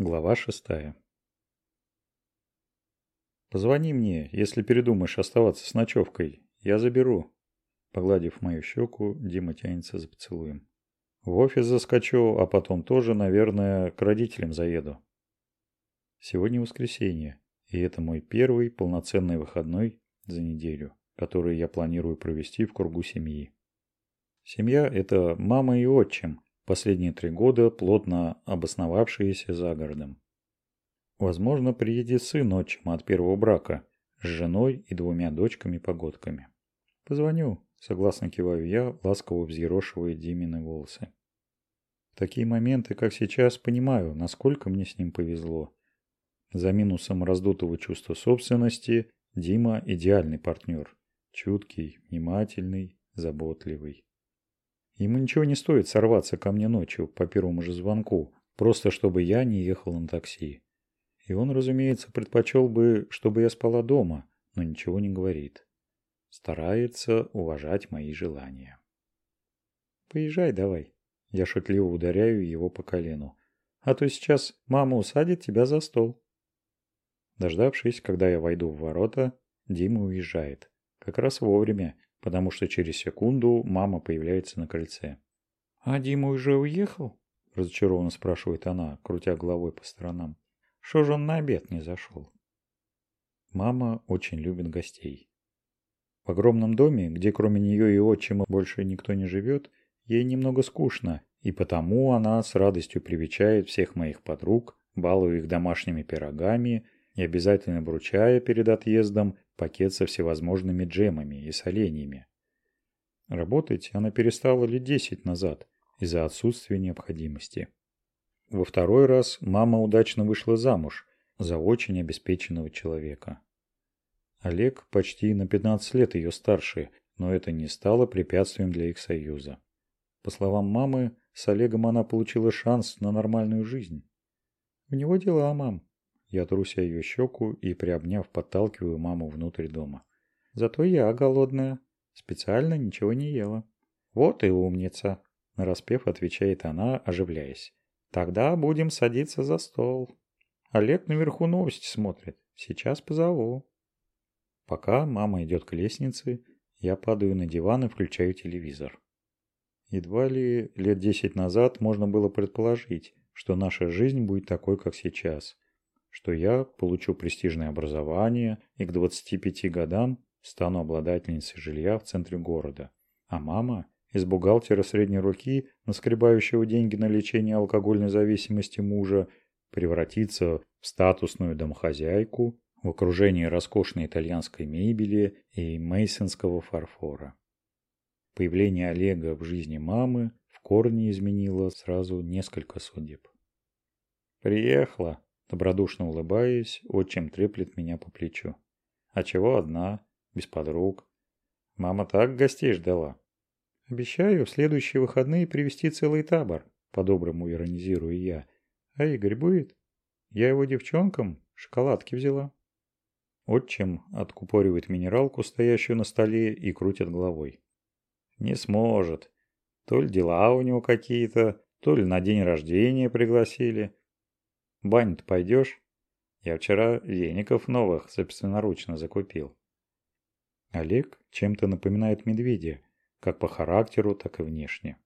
Глава шестая. «Позвони мне, если передумаешь оставаться с ночевкой. Я заберу». Погладив мою щеку, Дима тянется за поцелуем. «В офис заскочу, а потом тоже, наверное, к родителям заеду». Сегодня воскресенье, и это мой первый полноценный выходной за неделю, который я планирую провести в кругу семьи. Семья – это мама и отчим, последние три года плотно обосновавшиеся за городом. Возможно, приедет сын отчима от первого брака с женой и двумя дочками-погодками. Позвоню, согласно киваю я, ласково взъерошивая Димины волосы. В такие моменты, как сейчас, понимаю, насколько мне с ним повезло. За минусом раздутого чувства собственности Дима – идеальный партнер. Чуткий, внимательный, заботливый. Ему ничего не стоит сорваться ко мне ночью по первому же звонку, просто чтобы я не ехал на такси. И он, разумеется, предпочел бы, чтобы я спала дома, но ничего не говорит. Старается уважать мои желания. «Поезжай давай». Я шутливо ударяю его по колену. «А то сейчас мама усадит тебя за стол». Дождавшись, когда я войду в ворота, Дима уезжает. Как раз вовремя, потому что через секунду мама появляется на крыльце. «А Дима уже уехал?» – разочарованно спрашивает она, крутя головой по сторонам. «Что же он на обед не зашел?» Мама очень любит гостей. В огромном доме, где кроме нее и отчима больше никто не живет, ей немного скучно, и потому она с радостью привечает всех моих подруг, балуя их домашними пирогами и обязательно вручая перед отъездом пакет со всевозможными джемами и соленьями. Работать она перестала лет десять назад из-за отсутствия необходимости. Во второй раз мама удачно вышла замуж за очень обеспеченного человека. Олег почти на 15 лет ее старше, но это не стало препятствием для их союза. По словам мамы, с Олегом она получила шанс на нормальную жизнь. «У него дела, мам», я труся ее щеку и, приобняв, подталкиваю маму внутрь дома. Зато я голодная. Специально ничего не ела. Вот и умница, нараспев отвечает она, оживляясь. Тогда будем садиться за стол. Олег наверху новости смотрит. Сейчас позову. Пока мама идет к лестнице, я падаю на диван и включаю телевизор. Едва ли лет десять назад можно было предположить, что наша жизнь будет такой, как сейчас – что я получу престижное образование и к 25 годам стану обладательницей жилья в центре города, а мама из бухгалтера средней руки, наскребающего деньги на лечение алкогольной зависимости мужа, превратится в статусную домохозяйку в окружении роскошной итальянской мебели и мейсонского фарфора. Появление Олега в жизни мамы в корне изменило сразу несколько судеб. «Приехала!» Добродушно улыбаясь, отчим треплет меня по плечу. А чего одна, без подруг? Мама так гостей ждала. Обещаю в следующие выходные привести целый табор, по-доброму иронизирую я. А Игорь будет? Я его девчонкам шоколадки взяла. Отчим откупоривает минералку, стоящую на столе, и крутит головой. Не сможет. То ли дела у него какие-то, то ли на день рождения пригласили бань пойдешь? Я вчера веников новых собственноручно закупил. Олег чем-то напоминает медведя, как по характеру, так и внешне.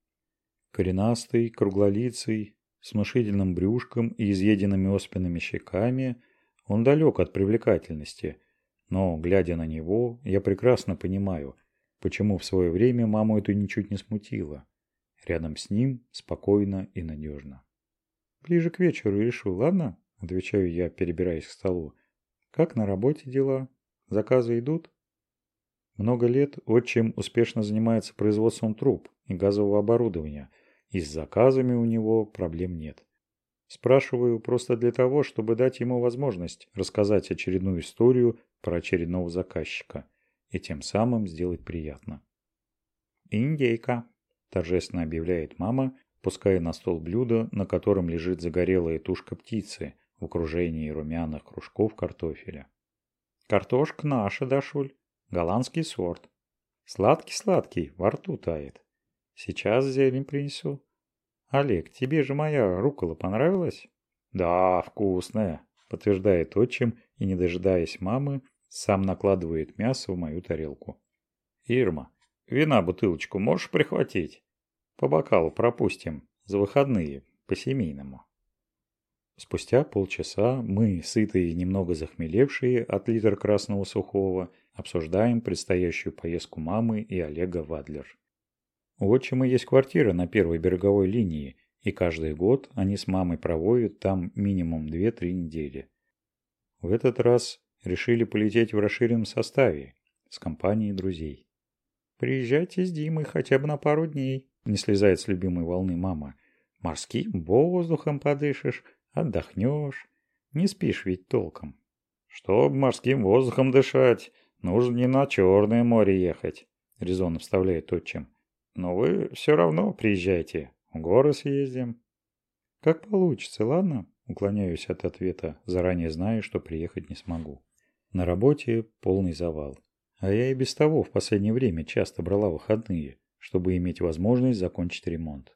Коренастый, круглолицый, с внушительным брюшком и изъеденными оспинами щеками, он далек от привлекательности, но, глядя на него, я прекрасно понимаю, почему в свое время маму это ничуть не смутило. Рядом с ним спокойно и надежно. Ближе к вечеру решу, ладно? Отвечаю я, перебираясь к столу. Как на работе дела? Заказы идут? Много лет отчим успешно занимается производством труб и газового оборудования, и с заказами у него проблем нет. Спрашиваю просто для того, чтобы дать ему возможность рассказать очередную историю про очередного заказчика и тем самым сделать приятно. «Индейка», – торжественно объявляет мама, пуская на стол блюдо, на котором лежит загорелая тушка птицы в окружении румяных кружков картофеля. Картошка наша, Дашуль, голландский сорт. Сладкий-сладкий, во рту тает. Сейчас зелень принесу. Олег, тебе же моя рукола понравилась? «Да, вкусная», – подтверждает отчим и, не дожидаясь мамы, сам накладывает мясо в мою тарелку. «Ирма, вина бутылочку можешь прихватить? По бокалу пропустим, за выходные, по-семейному». Спустя полчаса мы, сытые и немного захмелевшие от литра красного сухого, обсуждаем предстоящую поездку мамы и Олега Вадлер. У отчима есть квартира на первой береговой линии, и каждый год они с мамой проводят там минимум 2-3 недели. В этот раз решили полететь в расширенном составе, с компанией друзей. «Приезжайте с Димой хотя бы на пару дней», – не слезает с любимой волны мама. «Морским воздухом подышишь, отдохнешь, не спишь ведь толком». «Чтоб морским воздухом дышать, нужно не на Черное море ехать», – резонно вставляет отчим. «Но вы все равно приезжайте, в горы съездим. Как получится, ладно? Уклоняюсь от ответа, заранее зная, что приехать не смогу. На работе полный завал. А я и без того в последнее время часто брала выходные, чтобы иметь возможность закончить ремонт.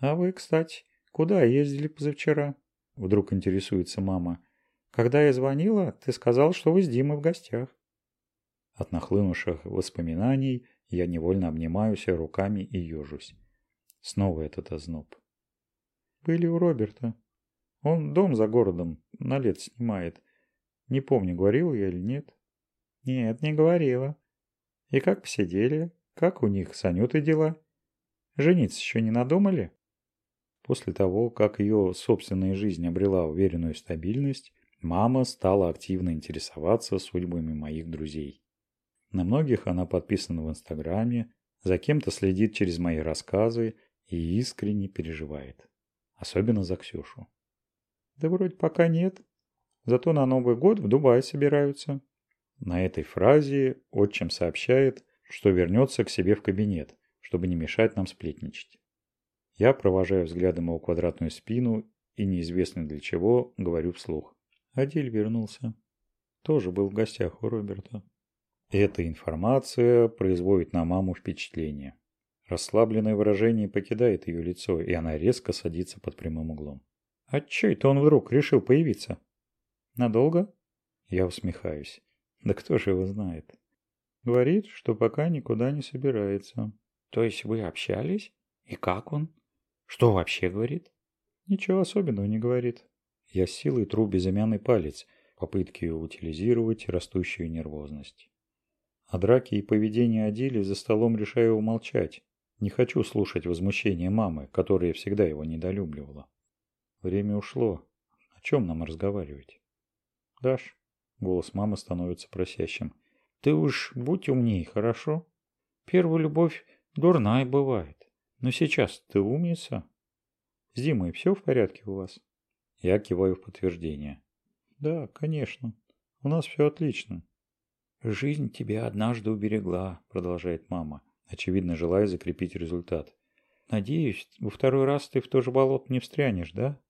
А вы, кстати, куда ездили позавчера? Вдруг интересуется мама. Когда я звонила, ты сказал, что вы с Димой в гостях. От нахлынувших воспоминаний я невольно обнимаюсь руками и ежусь. Снова этот озноб. Были у Роберта. Он дом за городом на лет снимает. Не помню, говорила я или нет. Нет, не говорила. И как посидели? Как у них с Анютой дела? Жениться еще не надумали? После того, как ее собственная жизнь обрела уверенную стабильность, мама стала активно интересоваться судьбами моих друзей. На многих она подписана в Инстаграме, за кем-то следит через мои рассказы и искренне переживает. Особенно за Ксюшу. Да вроде пока нет. Зато на Новый год в Дубай собираются. На этой фразе отчим сообщает, что вернется к себе в кабинет, чтобы не мешать нам сплетничать. Я провожаю взглядом его квадратную спину и неизвестно для чего говорю вслух. Адиль вернулся. Тоже был в гостях у Роберта. Эта информация производит на маму впечатление. Расслабленное выражение покидает ее лицо, и она резко садится под прямым углом. «А чё это он вдруг решил появиться?» «Надолго?» Я усмехаюсь. «Да кто же его знает?» «Говорит, что пока никуда не собирается». «То есть вы общались? И как он? Что вообще говорит?» «Ничего особенного не говорит». Я с силой тру безымянный палец, попытки утилизировать растущую нервозность. О драке и поведении Адили за столом решаю умолчать, не хочу слушать возмущение мамы, которая всегда его недолюбливала. Время ушло. О чем нам разговаривать? Даш, голос мамы становится просящим. Ты уж будь умней, хорошо? Первая любовь дурная бывает. Но сейчас ты умница. С Димой все в порядке у вас? Я киваю в подтверждение. Да, конечно. У нас все отлично. Жизнь тебя однажды уберегла, продолжает мама очевидно желая закрепить результат. «Надеюсь, во второй раз ты в то же болото не встрянешь, да?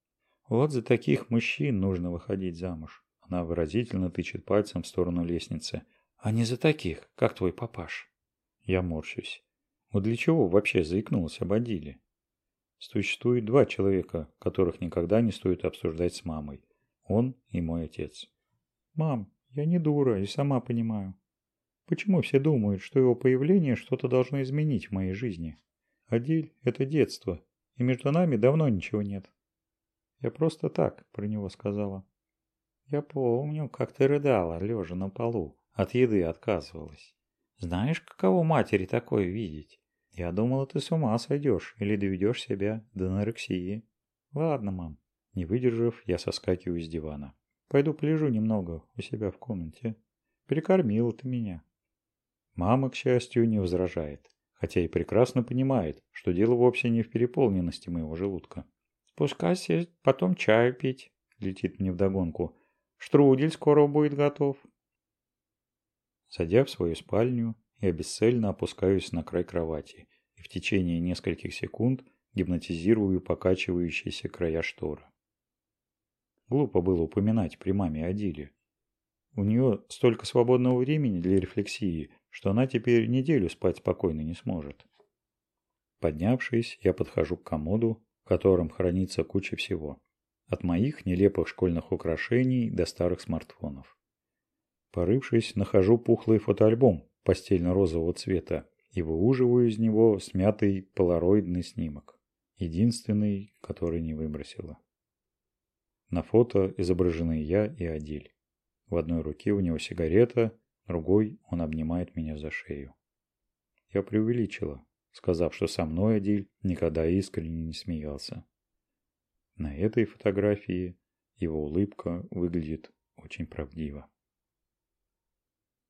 Вот за таких мужчин нужно выходить замуж». Она выразительно тычет пальцем в сторону лестницы. «А не за таких, как твой папаш». Я морщусь. Вот для чего вообще заикнулась об Адиле? Существует два человека, которых никогда не стоит обсуждать с мамой. Он и мой отец. «Мам, я не дура и сама понимаю. Почему все думают, что его появление что-то должно изменить в моей жизни? Адиль – это детство, и между нами давно ничего нет. Я просто так про него сказала. Я помню, как ты рыдала, лежа на полу, от еды отказывалась. Знаешь, каково матери такое видеть? Я думала, ты с ума сойдешь или доведешь себя до анорексии. Ладно, мам. Не выдержав, я соскакиваю с дивана. Пойду полежу немного у себя в комнате. Перекормила ты меня. Мама, к счастью, не возражает, хотя и прекрасно понимает, что дело вовсе не в переполненности моего желудка. «Спускайся, потом чаю пить», — летит мне вдогонку. «Штрудель скоро будет готов». Садя в свою спальню, я бесцельно опускаюсь на край кровати и в течение нескольких секунд гипнотизирую покачивающиеся края штора. Глупо было упоминать при маме о Диле. У нее столько свободного времени для рефлексии, что она теперь неделю спать спокойно не сможет. Поднявшись, я подхожу к комоду, в котором хранится куча всего. От моих нелепых школьных украшений до старых смартфонов. Порывшись, нахожу пухлый фотоальбом постельно-розового цвета и выуживаю из него смятый полароидный снимок. Единственный, который не выбросила. На фото изображены я и Адиль. В одной руке у него сигарета, другой он обнимает меня за шею. Я преувеличила, сказав, что со мной Адиль никогда искренне не смеялся. На этой фотографии его улыбка выглядит очень правдиво.